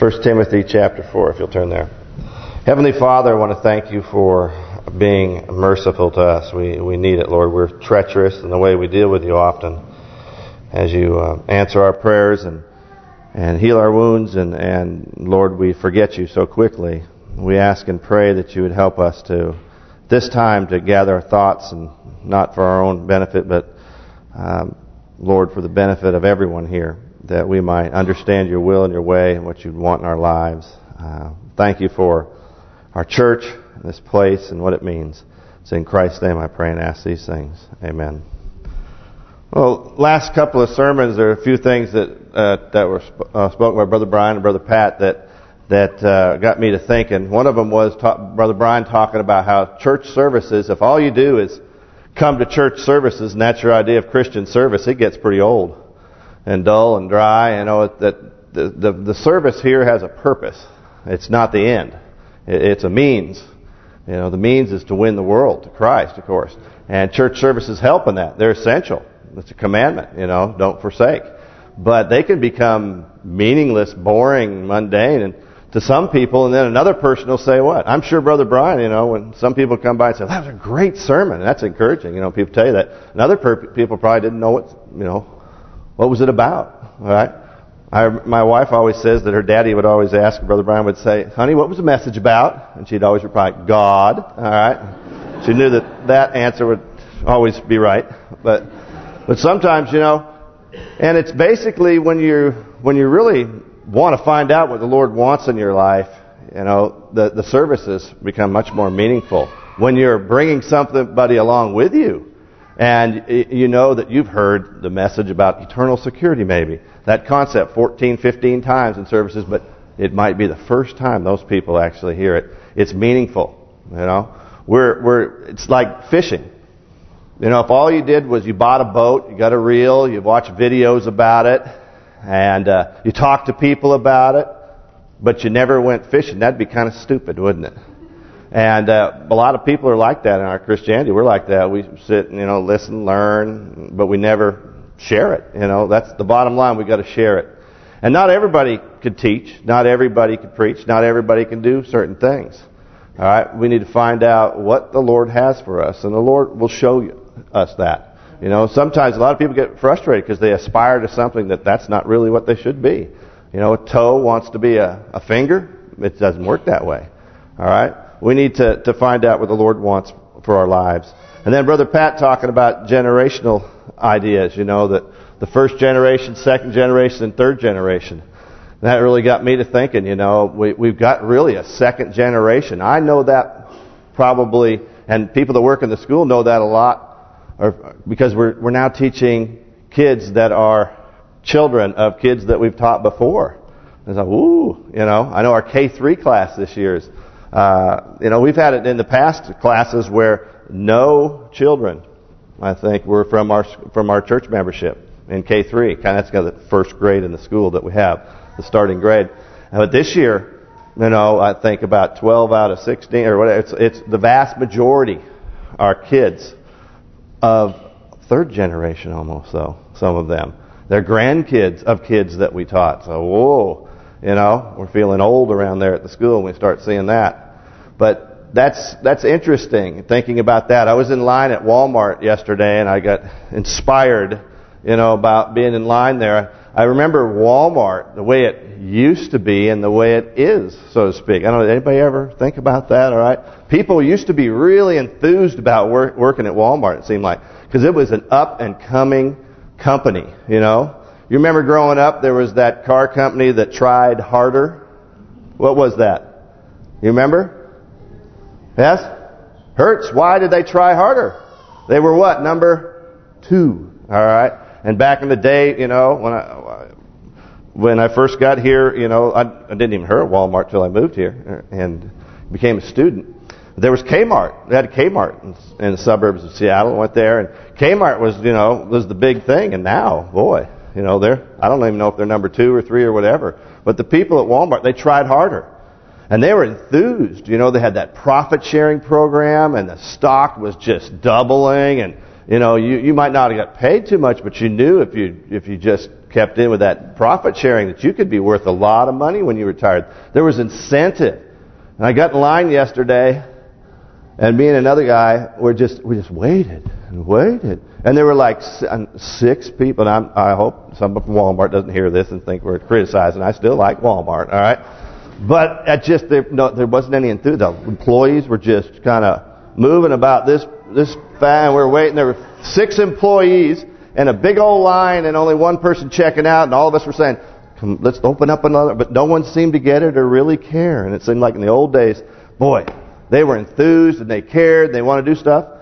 1 Timothy chapter 4, if you'll turn there. Heavenly Father, I want to thank you for being merciful to us. We we need it, Lord. We're treacherous in the way we deal with you often. As you uh, answer our prayers and and heal our wounds, and, and Lord, we forget you so quickly. We ask and pray that you would help us to, this time, to gather our thoughts, and not for our own benefit, but, um, Lord, for the benefit of everyone here, that we might understand your will and your way and what you want in our lives. Uh, thank you for our church, and this place, and what it means. It's in Christ's name I pray and ask these things. Amen. Well, last couple of sermons, there are a few things that uh, that were sp uh, spoken by Brother Brian and Brother Pat that that uh, got me to thinking. One of them was Brother Brian talking about how church services, if all you do is come to church services and that's your idea of Christian service, it gets pretty old and dull and dry. You know that the the, the service here has a purpose. It's not the end. It's a means. You know, the means is to win the world to Christ, of course. And church services help in that. They're essential. It's a commandment, you know, don't forsake. But they can become meaningless, boring, mundane, and to some people, and then another person will say what? I'm sure Brother Brian, you know, when some people come by and say, that was a great sermon, that's encouraging, you know, people tell you that. And other people probably didn't know what, you know, what was it about, all right? I, my wife always says that her daddy would always ask, Brother Brian would say, honey, what was the message about? And she'd always reply, God, all right? She knew that that answer would always be right, but but sometimes, you know, and it's basically when you when you really want to find out what the Lord wants in your life, you know, the the services become much more meaningful when you're bringing somebody along with you, and you know that you've heard the message about eternal security, maybe that concept 14, 15 times in services, but it might be the first time those people actually hear it. It's meaningful, you know. We're we're it's like fishing. You know, if all you did was you bought a boat, you got a reel, you watched videos about it, and uh, you talked to people about it, but you never went fishing, that'd be kind of stupid, wouldn't it? And uh, a lot of people are like that in our Christianity. We're like that. We sit and, you know, listen, learn, but we never share it. You know, that's the bottom line. We've got to share it. And not everybody could teach. Not everybody could preach. Not everybody can do certain things. All right, we need to find out what the Lord has for us, and the Lord will show you us that. You know, sometimes a lot of people get frustrated because they aspire to something that that's not really what they should be. You know, a toe wants to be a, a finger. It doesn't work that way. All right? We need to, to find out what the Lord wants for our lives. And then Brother Pat talking about generational ideas, you know, that the first generation, second generation, and third generation. That really got me to thinking, you know, we, we've got really a second generation. I know that probably, and people that work in the school know that a lot or because we're we're now teaching kids that are children of kids that we've taught before. And it's like, ooh, you know, I know our K3 class this year is, uh, you know, we've had it in the past classes where no children, I think, were from our from our church membership in K3. Kind of that's kind of the first grade in the school that we have, the starting grade. But this year, you know, I think about 12 out of 16 or whatever. It's it's the vast majority are kids of third generation almost, though, some of them. They're grandkids of kids that we taught. So, whoa, you know, we're feeling old around there at the school when we start seeing that. But that's that's interesting, thinking about that. I was in line at Walmart yesterday, and I got inspired, you know, about being in line there. I remember Walmart, the way it used to be and the way it is, so to speak. I don't know, anybody ever think about that, all right? People used to be really enthused about work, working at Walmart, it seemed like, because it was an up-and-coming company, you know? You remember growing up, there was that car company that tried harder? What was that? You remember? Yes? Hertz. Why did they try harder? They were what? Number two. All right. And back in the day, you know, when I when I first got here, you know, I, I didn't even hear of Walmart till I moved here and became a student. There was Kmart. They had a Kmart in, in the suburbs of Seattle. Went there, and Kmart was, you know, was the big thing. And now, boy, you know, they're I don't even know if they're number two or three or whatever. But the people at Walmart, they tried harder. And they were enthused. You know, they had that profit sharing program, and the stock was just doubling, and you know, you you might not have got paid too much, but you knew if you if you just kept in with that profit sharing that you could be worth a lot of money when you retired. There was incentive. And I got in line yesterday, and me and another guy were just we just waited and waited, and there were like six people. And I'm, I hope somebody from Walmart doesn't hear this and think we're criticizing. I still like Walmart, all right. But at just there, no, there wasn't any enthusiasm. The employees were just kind of moving about this this fan. We were waiting. There were six employees and a big old line, and only one person checking out. And all of us were saying, "Let's open up another." But no one seemed to get it or really care. And it seemed like in the old days, boy, they were enthused and they cared. And They want to do stuff.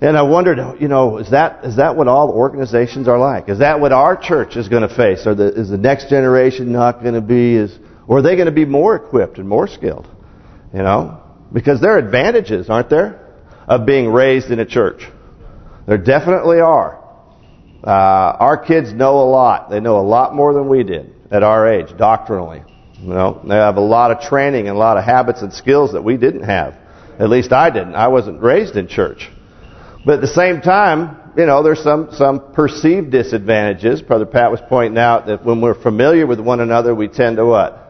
And I wondered, you know, is that is that what all organizations are like? Is that what our church is going to face? Or the, is the next generation not going to be as, or are they going to be more equipped and more skilled? You know, because there are advantages, aren't there, of being raised in a church. There definitely are. Uh, our kids know a lot. They know a lot more than we did at our age, doctrinally. You know, they have a lot of training and a lot of habits and skills that we didn't have. At least I didn't. I wasn't raised in church. But at the same time, you know, there's some some perceived disadvantages. Brother Pat was pointing out that when we're familiar with one another, we tend to what?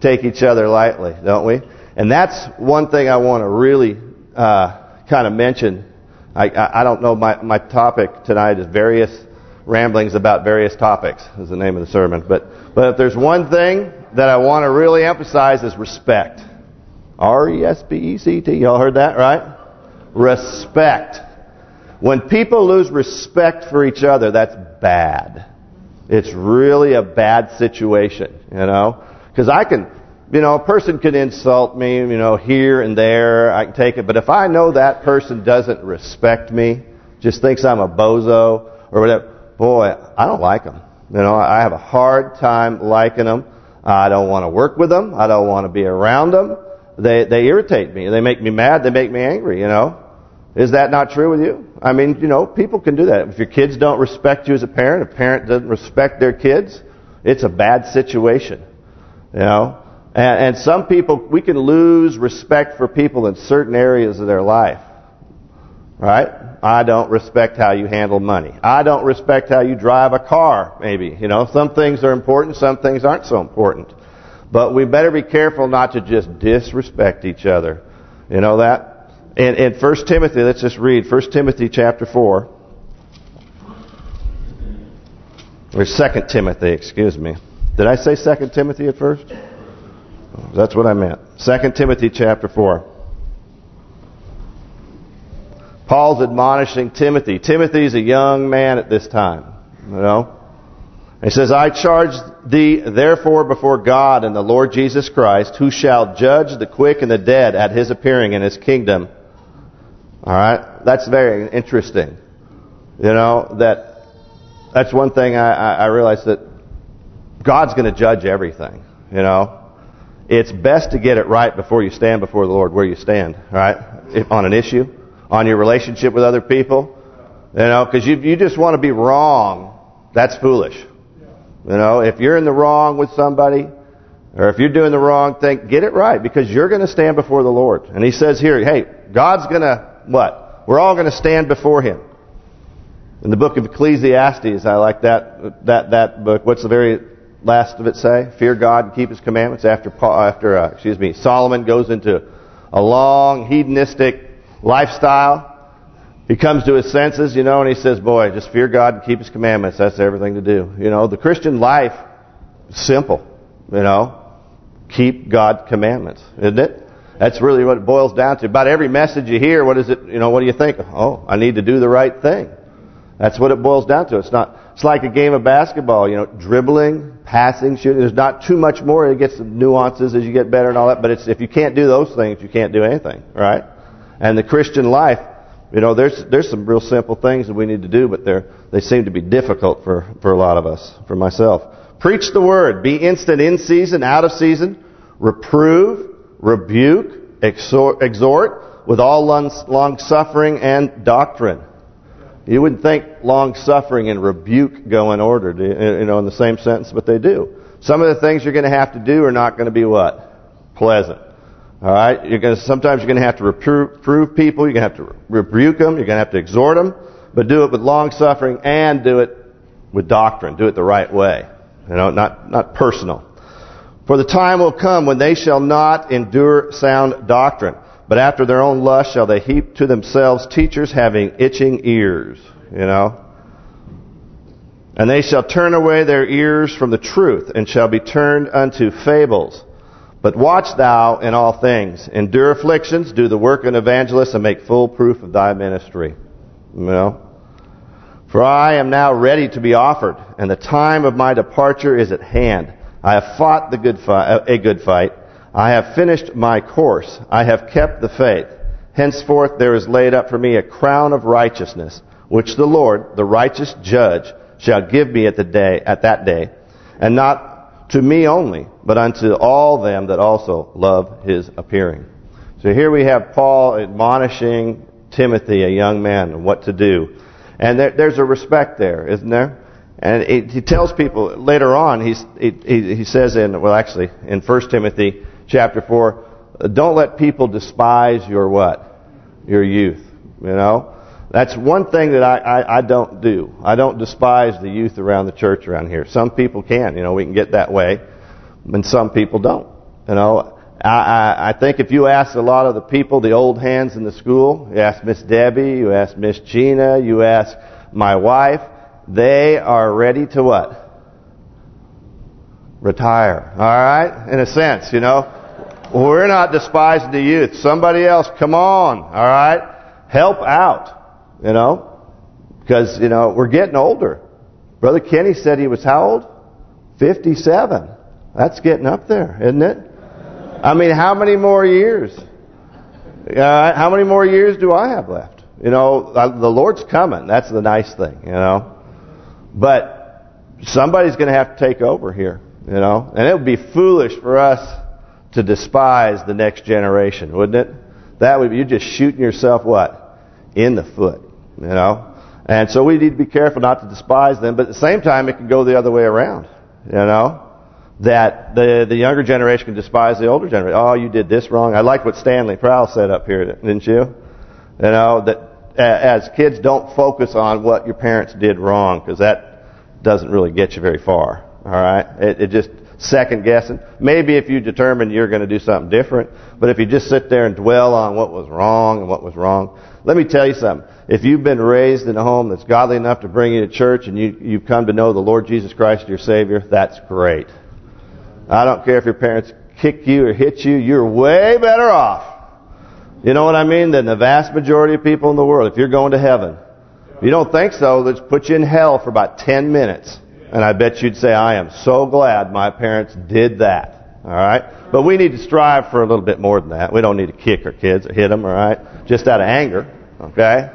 Take each other lightly, don't we? And that's one thing I want to really uh, kind of mention. I, I, I don't know, my, my topic tonight is various ramblings about various topics is the name of the sermon. But but if there's one thing that I want to really emphasize is respect. R-E-S-P-E-C-T. Y'all heard that, right? Respect. When people lose respect for each other, that's bad. It's really a bad situation, you know? Because I can, you know, a person can insult me, you know, here and there. I can take it. But if I know that person doesn't respect me, just thinks I'm a bozo or whatever, boy, I don't like them. You know, I have a hard time liking them. I don't want to work with them. I don't want to be around them. They they irritate me. They make me mad. They make me angry, you know. Is that not true with you? I mean, you know, people can do that. If your kids don't respect you as a parent, a parent doesn't respect their kids, it's a bad situation. You know? And, and some people, we can lose respect for people in certain areas of their life. Right? I don't respect how you handle money. I don't respect how you drive a car, maybe. You know, some things are important, some things aren't so important. But we better be careful not to just disrespect each other. You know that? In, in 1 Timothy, let's just read 1 Timothy chapter 4. Or 2 Timothy, excuse me. Did I say 2 Timothy at first? That's what I meant. 2 Timothy chapter 4. Paul's admonishing Timothy. Timothy's a young man at this time. You know? He says, I charge thee therefore before God and the Lord Jesus Christ, who shall judge the quick and the dead at his appearing in his kingdom all right, that's very interesting. You know that that's one thing I, I, I realize that God's going to judge everything. You know, it's best to get it right before you stand before the Lord where you stand. Right, if, on an issue, on your relationship with other people. You know, because you you just want to be wrong. That's foolish. You know, if you're in the wrong with somebody, or if you're doing the wrong thing, get it right because you're going to stand before the Lord. And He says here, hey, God's going to what? We're all going to stand before Him. In the book of Ecclesiastes, I like that that that book. What's the very last of it say? Fear God and keep His commandments. After after uh, excuse me, Solomon goes into a long hedonistic lifestyle. He comes to his senses, you know, and he says, "Boy, just fear God and keep His commandments. That's everything to do." You know, the Christian life simple. You know, keep God's commandments, isn't it? That's really what it boils down to. About every message you hear, what is it? You know, what do you think? Oh, I need to do the right thing. That's what it boils down to. It's not. It's like a game of basketball. You know, dribbling, passing, shooting. There's not too much more. It gets nuances as you get better and all that. But it's if you can't do those things, you can't do anything, right? And the Christian life, you know, there's there's some real simple things that we need to do, but they're they seem to be difficult for for a lot of us. For myself, preach the word. Be instant in season, out of season. Reprove rebuke, exhort, exhort with all long suffering and doctrine. You wouldn't think long suffering and rebuke go in order, you know, in the same sentence, but they do. Some of the things you're going to have to do are not going to be what? Pleasant. All right? You're going to sometimes you're going to have to reprove people, you're going to have to rebuke them, you're going to have to exhort them, but do it with long suffering and do it with doctrine. Do it the right way. You know, not not personal. For the time will come when they shall not endure sound doctrine, but after their own lust shall they heap to themselves teachers having itching ears. You know. And they shall turn away their ears from the truth, and shall be turned unto fables. But watch thou in all things, endure afflictions, do the work of an evangelist, and make full proof of thy ministry. You know? For I am now ready to be offered, and the time of my departure is at hand. I have fought the good a good fight. I have finished my course. I have kept the faith. Henceforth there is laid up for me a crown of righteousness, which the Lord, the righteous judge, shall give me at the day at that day, and not to me only, but unto all them that also love his appearing. So here we have Paul admonishing Timothy, a young man, what to do. And there, there's a respect there, isn't there? And it, he tells people later on, he's, he, he says in, well actually, in 1 Timothy chapter 4, don't let people despise your what? Your youth, you know? That's one thing that I, I, I don't do. I don't despise the youth around the church around here. Some people can, you know, we can get that way, and some people don't. You know, I, I, I think if you ask a lot of the people, the old hands in the school, you ask Miss Debbie, you ask Miss Gina, you ask my wife, they are ready to what? Retire. All right? In a sense, you know. We're not despising the youth. Somebody else, come on. All right? Help out. You know? Because, you know, we're getting older. Brother Kenny said he was how old? 57. That's getting up there, isn't it? I mean, how many more years? Uh, how many more years do I have left? You know, the Lord's coming. That's the nice thing, you know. But somebody's going to have to take over here, you know. And it would be foolish for us to despise the next generation, wouldn't it? That would be, you're just shooting yourself, what? In the foot, you know. And so we need to be careful not to despise them. But at the same time, it can go the other way around, you know that the the younger generation can despise the older generation. Oh, you did this wrong. I like what Stanley Prowl said up here, didn't you? You know, that as kids don't focus on what your parents did wrong because that doesn't really get you very far. All right? It, it just second guessing. Maybe if you determine you're going to do something different, but if you just sit there and dwell on what was wrong and what was wrong, let me tell you something. If you've been raised in a home that's godly enough to bring you to church and you you've come to know the Lord Jesus Christ your Savior, that's great. I don't care if your parents kick you or hit you, you're way better off. You know what I mean? Than the vast majority of people in the world. If you're going to heaven. If you don't think so, let's put you in hell for about 10 minutes. And I bet you'd say, I am so glad my parents did that. All right? But we need to strive for a little bit more than that. We don't need to kick our kids or hit them, all right? Just out of anger, okay?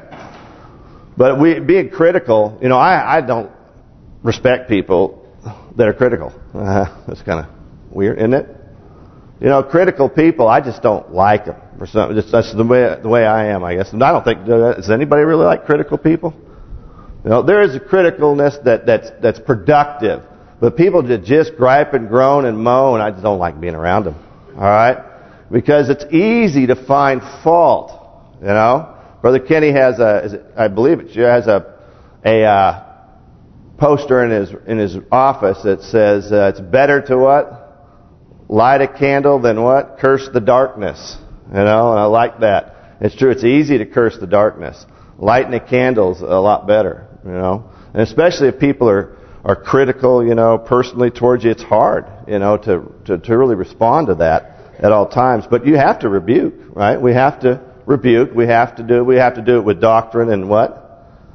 But we being critical, you know, I, I don't respect people that are critical. Uh, that's kind of Weird, isn't it? You know, critical people, I just don't like them. For some, just that's the way the way I am, I guess. And I don't think does anybody really like critical people. You know, there is a criticalness that that's that's productive, but people that just gripe and groan and moan, I just don't like being around them. All right, because it's easy to find fault. You know, Brother Kenny has a, it, I believe it, has a a uh, poster in his in his office that says uh, it's better to what light a candle than what? Curse the darkness. You know, and I like that. It's true, it's easy to curse the darkness. Lighting a candle's a lot better, you know. And especially if people are are critical, you know, personally towards you, it's hard, you know, to, to, to really respond to that at all times. But you have to rebuke, right? We have to rebuke. We have to do we have to do it with doctrine and what?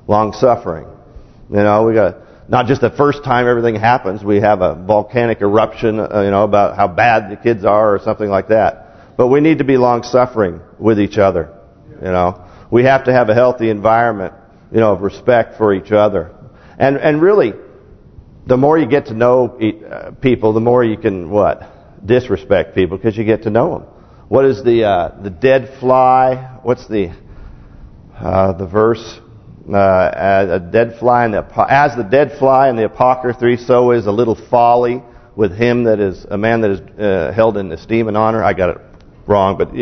Long suffering. You know, we got not just the first time everything happens, we have a volcanic eruption, uh, you know, about how bad the kids are or something like that. But we need to be long-suffering with each other, you know. We have to have a healthy environment, you know, of respect for each other. And and really, the more you get to know uh, people, the more you can, what? Disrespect people because you get to know them. What is the uh, the dead fly? What's the uh, the verse? uh, as a dead fly in the as the dead fly in the apothecary, so is a little folly with him that is a man that is uh, held in esteem and honor. I got it wrong, but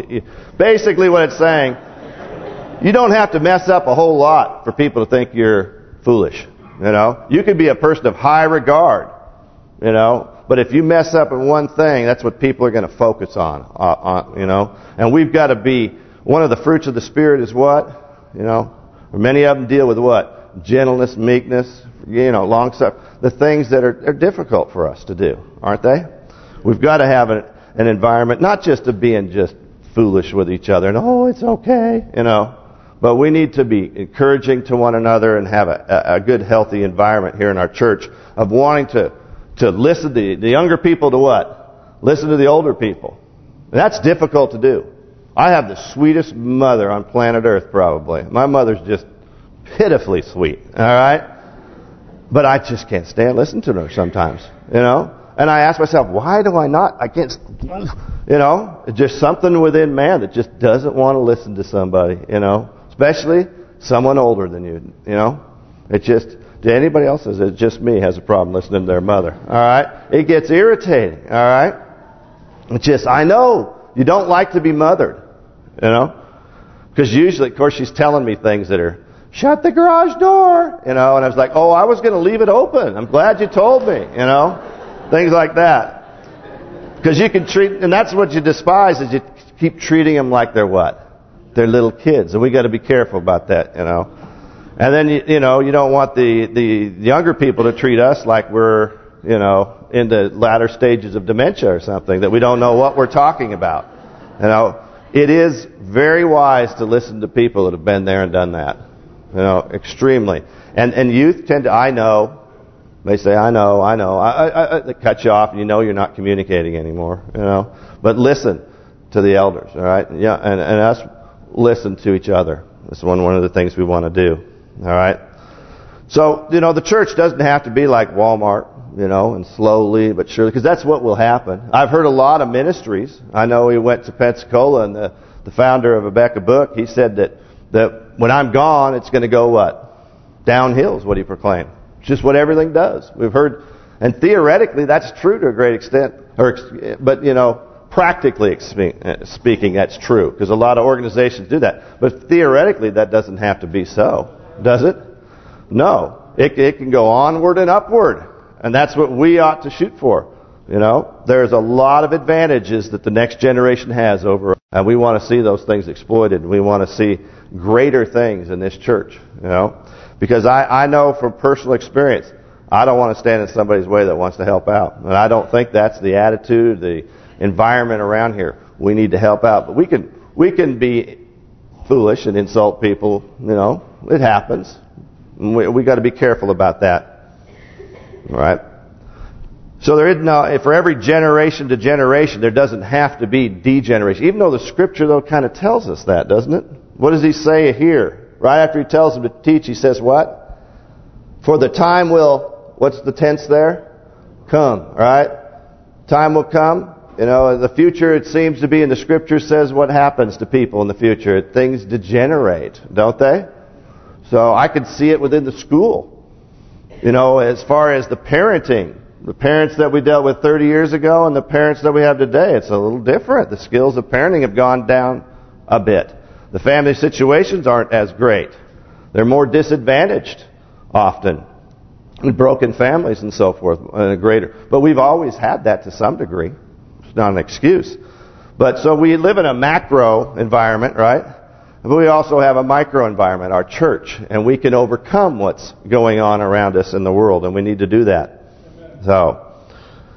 basically what it's saying, you don't have to mess up a whole lot for people to think you're foolish. You know, you could be a person of high regard. You know, but if you mess up in one thing, that's what people are going to focus on. Uh, on you know, and we've got to be one of the fruits of the spirit is what you know. Many of them deal with what gentleness, meekness, you know, long suffering. The things that are, are difficult for us to do, aren't they? We've got to have an, an environment, not just of being just foolish with each other and oh, it's okay, you know. But we need to be encouraging to one another and have a, a good, healthy environment here in our church of wanting to to listen to the younger people to what? Listen to the older people. That's difficult to do. I have the sweetest mother on planet Earth, probably. My mother's just pitifully sweet, all right? But I just can't stand listening to her sometimes, you know? And I ask myself, why do I not? I can't, you know? It's just something within man that just doesn't want to listen to somebody, you know? Especially someone older than you, you know? It just, anybody else, is it just me has a problem listening to their mother? All right? It gets irritating, all right? It's just, I know you don't like to be mothered, you know? Because usually, of course, she's telling me things that are, shut the garage door, you know? And I was like, oh, I was going to leave it open. I'm glad you told me, you know? Things like that. Because you can treat, and that's what you despise, is you keep treating them like they're what? They're little kids. And we got to be careful about that, you know? And then, you, you know, you don't want the, the younger people to treat us like we're, you know, in the latter stages of dementia or something, that we don't know what we're talking about. You know, it is very wise to listen to people that have been there and done that. You know, extremely. And and youth tend to, I know, they say, I know, I know. I, I, I, they cut you off and you know you're not communicating anymore, you know. But listen to the elders, all right? Yeah, and, and us listen to each other. That's one one of the things we want to do. All right? So, you know, the church doesn't have to be like Walmart, you know, and slowly but surely, because that's what will happen. I've heard a lot of ministries. I know he went to Pensacola, and the, the founder of Abeka Book, he said that, that when I'm gone, it's going to go what? Downhill is what he proclaimed. It's just what everything does. We've heard, and theoretically, that's true to a great extent. or But, you know, practically speaking, that's true, because a lot of organizations do that. But theoretically, that doesn't have to be so. Does it? No. It, it can go onward and upward. And that's what we ought to shoot for. You know, there's a lot of advantages that the next generation has over and we want to see those things exploited. We want to see greater things in this church, you know. Because I, I know from personal experience, I don't want to stand in somebody's way that wants to help out. And I don't think that's the attitude, the environment around here. We need to help out. But we can we can be foolish and insult people, you know. It happens. We we got to be careful about that. All right? So there is now for every generation to generation, there doesn't have to be degeneration. Even though the Scripture, though, kind of tells us that, doesn't it? What does he say here? Right after he tells them to teach, he says what? For the time will, what's the tense there? Come, right? Time will come. You know, the future, it seems to be, in the Scripture says what happens to people in the future. Things degenerate, don't they? So I could see it within the school. You know, as far as the parenting, the parents that we dealt with 30 years ago and the parents that we have today, it's a little different. The skills of parenting have gone down a bit. The family situations aren't as great. They're more disadvantaged often. Broken families and so forth, and greater. But we've always had that to some degree. Not an excuse. But so we live in a macro environment, right? But we also have a micro environment, our church, and we can overcome what's going on around us in the world, and we need to do that. So,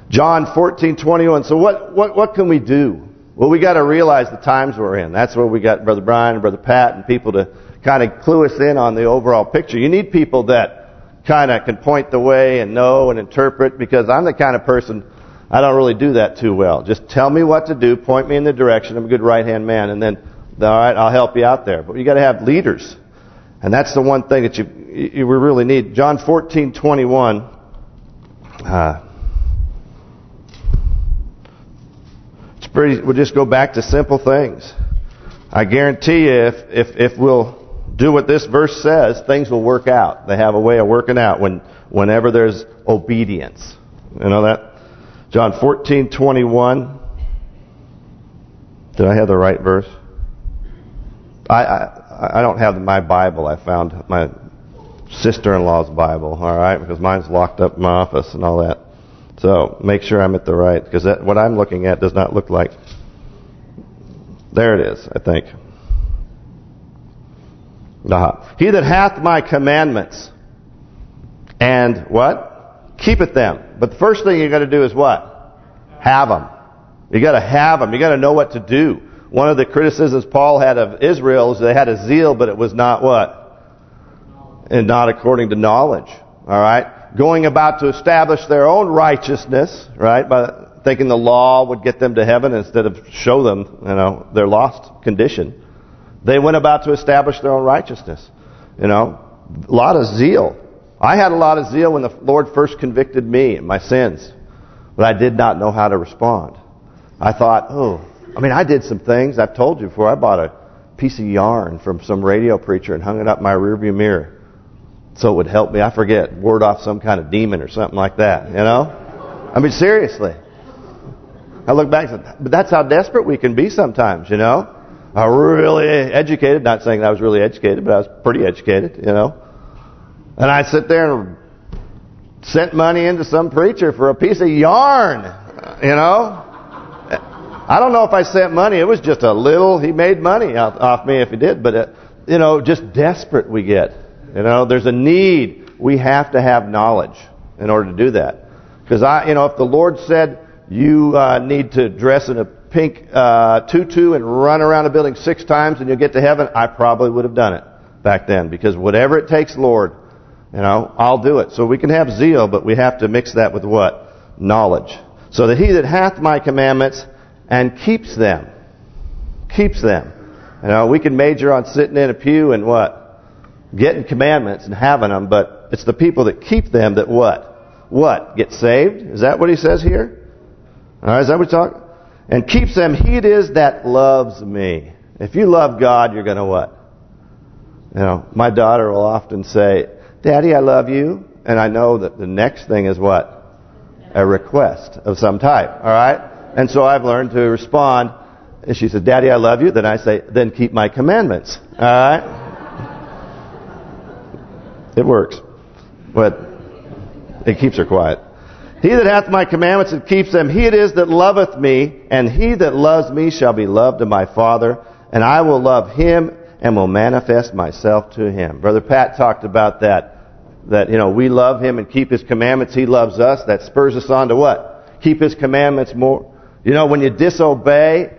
John 14:21. So what what what can we do? Well, we got to realize the times we're in. That's where we got Brother Brian and Brother Pat and people to kind of clue us in on the overall picture. You need people that kind of can point the way and know and interpret because I'm the kind of person I don't really do that too well. Just tell me what to do, point me in the direction. I'm a good right-hand man, and then all right, I'll help you out there. But you got to have leaders. And that's the one thing that you you really need. John 14:21 uh, it's pretty we'll just go back to simple things. I guarantee you if if if we'll do what this verse says, things will work out. They have a way of working out when whenever there's obedience. You know that? John 14:21 Did I have the right verse? I, I I don't have my Bible. I found my sister-in-law's Bible, all right? Because mine's locked up in my office and all that. So make sure I'm at the right, because that, what I'm looking at does not look like. There it is, I think. Aha. He that hath my commandments and what? Keepeth them. But the first thing you got to do is what? Have them. You got to have them. You got to know what to do. One of the criticisms Paul had of Israel is they had a zeal, but it was not what? And not according to knowledge. All right? Going about to establish their own righteousness, right? By thinking the law would get them to heaven instead of show them, you know, their lost condition. They went about to establish their own righteousness. You know, a lot of zeal. I had a lot of zeal when the Lord first convicted me and my sins. But I did not know how to respond. I thought, oh, I mean, I did some things. I've told you before. I bought a piece of yarn from some radio preacher and hung it up my rearview mirror. So it would help me, I forget, ward off some kind of demon or something like that, you know? I mean, seriously. I look back and but that's how desperate we can be sometimes, you know? I really educated, not saying I was really educated, but I was pretty educated, you know? And I sit there and sent money into some preacher for a piece of yarn, you know? I don't know if I sent money. It was just a little. He made money off me if he did. But, uh, you know, just desperate we get. You know, there's a need. We have to have knowledge in order to do that. Because, I, you know, if the Lord said you uh, need to dress in a pink uh, tutu and run around a building six times and you'll get to heaven, I probably would have done it back then. Because whatever it takes, Lord, you know, I'll do it. So we can have zeal, but we have to mix that with what? Knowledge. So that he that hath my commandments and keeps them. Keeps them. You know, we can major on sitting in a pew and what? Getting commandments and having them, but it's the people that keep them that what? What? Get saved? Is that what he says here? All right, is that what he's talking? And keeps them, he it is that loves me. If you love God, you're going to what? You know, my daughter will often say, Daddy, I love you. And I know that the next thing is what? A request of some type. All right? And so I've learned to respond. And she says, Daddy, I love you. Then I say, then keep my commandments. All right? It works. But it keeps her quiet. He that hath my commandments and keeps them, he it is that loveth me, and he that loves me shall be loved of my Father, and I will love him and will manifest myself to him. Brother Pat talked about that, that, you know, we love him and keep his commandments. He loves us. That spurs us on to what? Keep his commandments more. You know, when you disobey,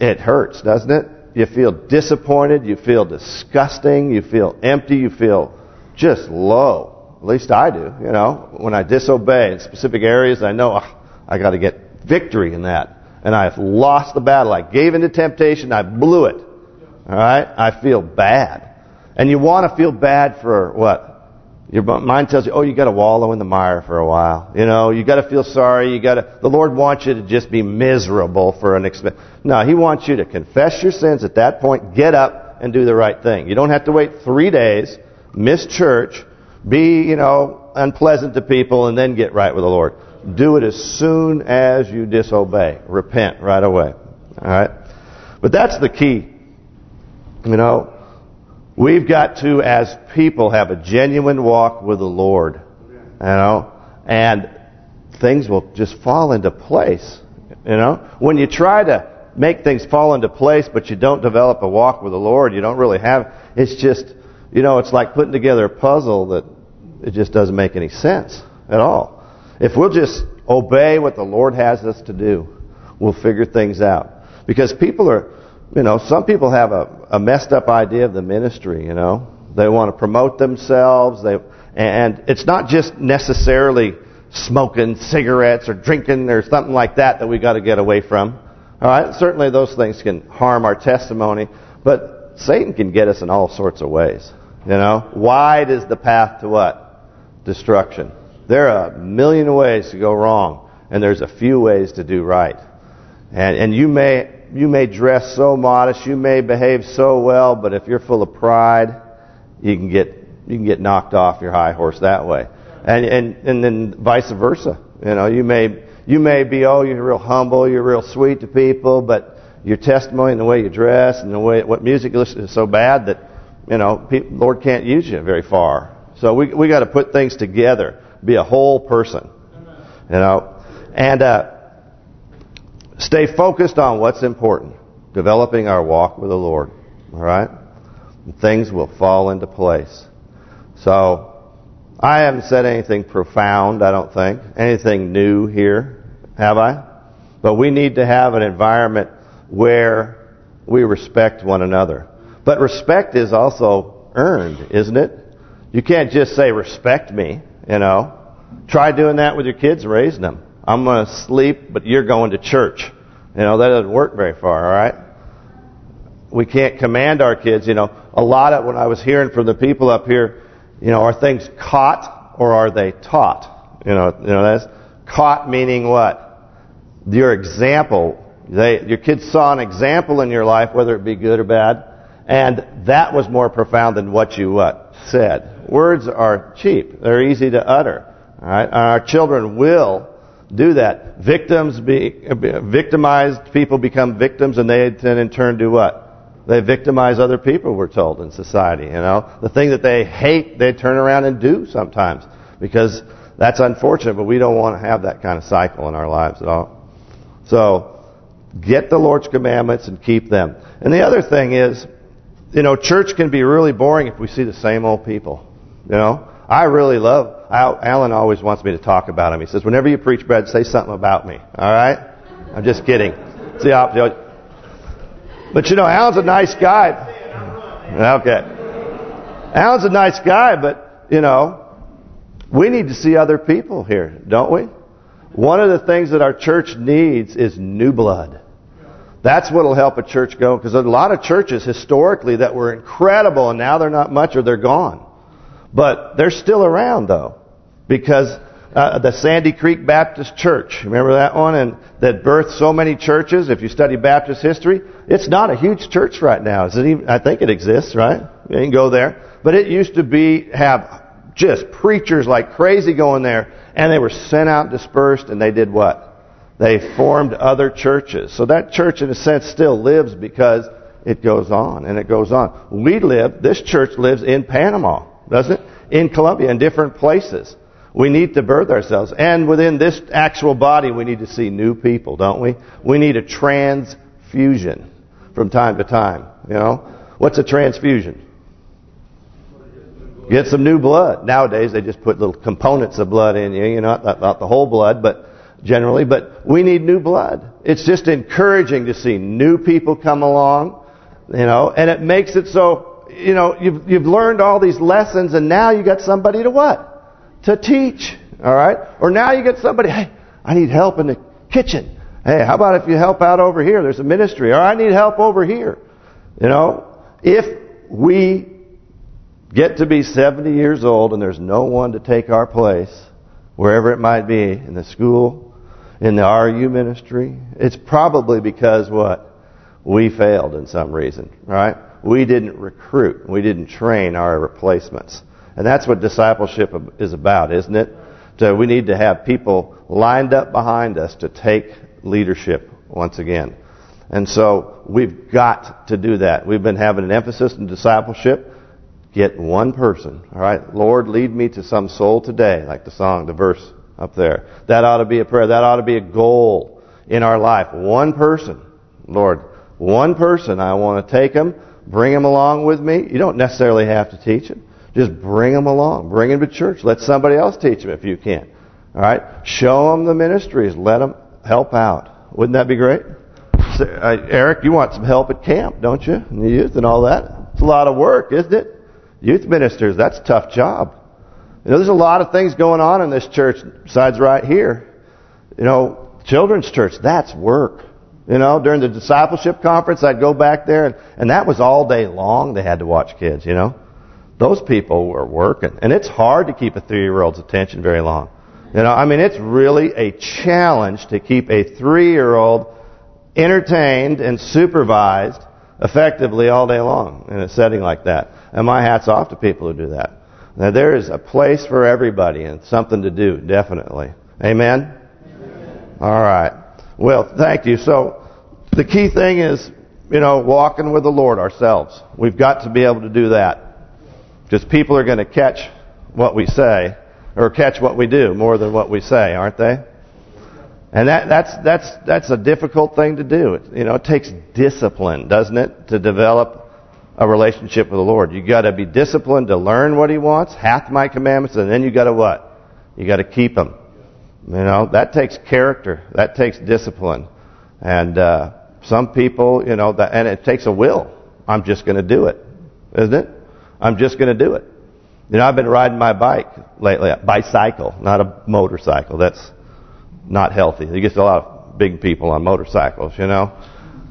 it hurts, doesn't it? You feel disappointed. You feel disgusting. You feel empty. You feel just low. At least I do, you know. When I disobey in specific areas, I know oh, I got to get victory in that. And I've lost the battle. I gave into temptation. I blew it. All right? I feel bad. And you want to feel bad for what? Your mind tells you, oh, you got to wallow in the mire for a while. You know, you got to feel sorry. You got to. The Lord wants you to just be miserable for an expense. No, He wants you to confess your sins at that point, get up, and do the right thing. You don't have to wait three days, miss church, be, you know, unpleasant to people, and then get right with the Lord. Do it as soon as you disobey. Repent right away. All right? But that's the key. You know, we've got to, as people, have a genuine walk with the Lord. You know, and things will just fall into place. You know, when you try to make things fall into place, but you don't develop a walk with the Lord, you don't really have. It's just, you know, it's like putting together a puzzle that it just doesn't make any sense at all. If we'll just obey what the Lord has us to do, we'll figure things out. Because people are you know, some people have a, a messed up idea of the ministry, you know. They want to promote themselves. They And it's not just necessarily smoking cigarettes or drinking or something like that that we got to get away from. All right, certainly those things can harm our testimony, but Satan can get us in all sorts of ways. You know, wide is the path to what? Destruction. There are a million ways to go wrong, and there's a few ways to do right. And and you may you may dress so modest, you may behave so well, but if you're full of pride, you can get you can get knocked off your high horse that way. And and and then vice versa. You know, you may you may be oh you're real humble, you're real sweet to people, but your testimony and the way you dress and the way what music you listen to is so bad that you know, Lord can't use you very far. So we we got to put things together, be a whole person, you know, and uh, stay focused on what's important, developing our walk with the Lord. All right, and things will fall into place. So I haven't said anything profound, I don't think, anything new here, have I? But we need to have an environment where we respect one another. But respect is also earned, isn't it? You can't just say, respect me, you know. Try doing that with your kids, raising them. I'm going to sleep, but you're going to church. You know, that doesn't work very far, all right? We can't command our kids, you know. A lot of what I was hearing from the people up here, you know, are things caught or are they taught? You know, you know that's caught meaning what? Your example. They, your kids saw an example in your life, whether it be good or bad, and that was more profound than what you what said. Words are cheap; they're easy to utter. All right, our children will do that. Victims be victimized people become victims, and they then in turn do what? They victimize other people. We're told in society. You know, the thing that they hate, they turn around and do sometimes because that's unfortunate. But we don't want to have that kind of cycle in our lives at all. So get the Lord's commandments and keep them. And the other thing is, you know, church can be really boring if we see the same old people. You know, I really love, Alan always wants me to talk about him. He says, whenever you preach bread, say something about me. All right? I'm just kidding. It's the opposite. But you know, Alan's a nice guy. Okay. Alan's a nice guy, but, you know, we need to see other people here, don't we? One of the things that our church needs is new blood. That's what will help a church go. Because a lot of churches historically that were incredible and now they're not much or they're gone. But they're still around though. Because uh, the Sandy Creek Baptist Church, remember that one? And that birthed so many churches. If you study Baptist history, it's not a huge church right now. Is it even, I think it exists, right? You can go there. But it used to be have just preachers like crazy going there. And they were sent out dispersed and they did what? They formed other churches. So that church, in a sense, still lives because it goes on and it goes on. We live, this church lives in Panama, doesn't it? In Colombia, in different places. We need to birth ourselves. And within this actual body, we need to see new people, don't we? We need a transfusion from time to time, you know? What's a transfusion? Get some new blood. Nowadays, they just put little components of blood in you, you know, not, not the whole blood, but generally, but we need new blood. It's just encouraging to see new people come along, you know, and it makes it so, you know, you've you've learned all these lessons and now you got somebody to what? To teach, all right? Or now you get somebody, hey, I need help in the kitchen. Hey, how about if you help out over here? There's a ministry. Or I need help over here. You know, if we get to be 70 years old and there's no one to take our place, wherever it might be, in the school, in the RU ministry, it's probably because what? We failed in some reason, right? We didn't recruit. We didn't train our replacements. And that's what discipleship is about, isn't it? So we need to have people lined up behind us to take leadership once again. And so we've got to do that. We've been having an emphasis in discipleship. Get one person. All right, Lord, lead me to some soul today, like the song, the verse up there. That ought to be a prayer. That ought to be a goal in our life. One person, Lord, one person. I want to take them, bring them along with me. You don't necessarily have to teach them. Just bring them along. Bring them to church. Let somebody else teach them if you can. All right? Show them the ministries. Let them help out. Wouldn't that be great? So, uh, Eric, you want some help at camp, don't you? In the youth and all that. It's a lot of work, isn't it? Youth ministers, that's a tough job. You know, there's a lot of things going on in this church besides right here. You know, children's church, that's work. You know, during the discipleship conference, I'd go back there, and, and that was all day long they had to watch kids, you know. Those people were working. And it's hard to keep a three-year-old's attention very long. You know, I mean, it's really a challenge to keep a three-year-old entertained and supervised effectively all day long in a setting like that. And my hat's off to people who do that. Now, there is a place for everybody and something to do, definitely. Amen? Amen? All right. Well, thank you. So, the key thing is you know, walking with the Lord ourselves. We've got to be able to do that. Because people are going to catch what we say, or catch what we do more than what we say, aren't they? And that that's that's that's a difficult thing to do. It, you know, it takes discipline, doesn't it, to develop a relationship with the Lord. You got to be disciplined to learn what He wants, hath my commandments, and then you got to what? You got to keep them. You know, that takes character. That takes discipline. And uh, some people, you know, that, and it takes a will. I'm just going to do it, isn't it? I'm just going to do it. You know, I've been riding my bike lately, bicycle, not a motorcycle. That's not healthy. You get a lot of big people on motorcycles, you know.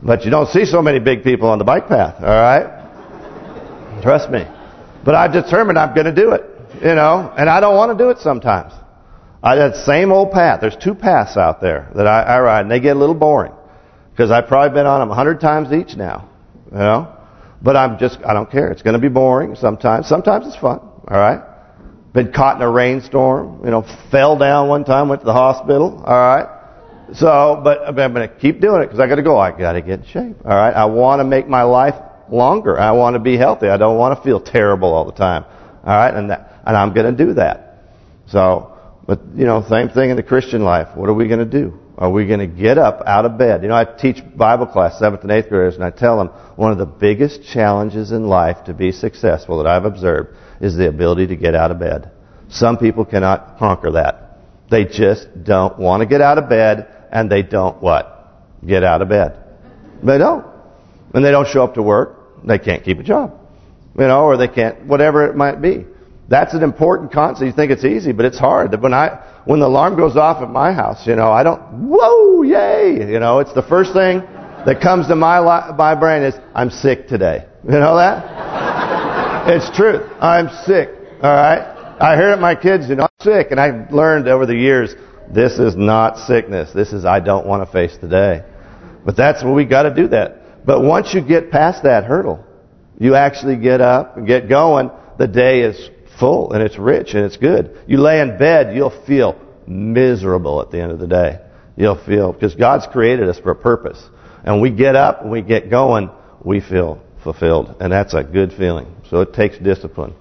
But you don't see so many big people on the bike path, all right? Trust me. But I've determined I'm going to do it, you know, and I don't want to do it sometimes. I that same old path. There's two paths out there that I, I ride, and they get a little boring because I've probably been on them a hundred times each now, you know. But I'm just, I don't care. It's going to be boring sometimes. Sometimes it's fun, all right? Been caught in a rainstorm, you know, fell down one time, went to the hospital, all right? So, but I'm going to keep doing it because I got to go. I got to get in shape, all right? I want to make my life longer. I want to be healthy. I don't want to feel terrible all the time, all right? And that, and I'm going to do that. So, but, you know, same thing in the Christian life. What are we going to do? Are we going to get up out of bed? You know, I teach Bible class, 7th and 8th graders, and I tell them one of the biggest challenges in life to be successful that I've observed is the ability to get out of bed. Some people cannot conquer that. They just don't want to get out of bed, and they don't what? Get out of bed. They don't. And they don't show up to work. They can't keep a job. You know, or they can't, whatever it might be. That's an important concept. You think it's easy, but it's hard. When I when the alarm goes off at my house, you know, I don't, whoa, yay. You know, it's the first thing that comes to my my brain is, I'm sick today. You know that? it's true. I'm sick. All right? I hear it my kids, you know, I'm sick. And I've learned over the years, this is not sickness. This is I don't want to face the day. But that's what we got to do that. But once you get past that hurdle, you actually get up and get going, the day is full and it's rich and it's good. You lay in bed, you'll feel miserable at the end of the day. You'll feel, because God's created us for a purpose. And we get up and we get going, we feel fulfilled. And that's a good feeling. So it takes discipline.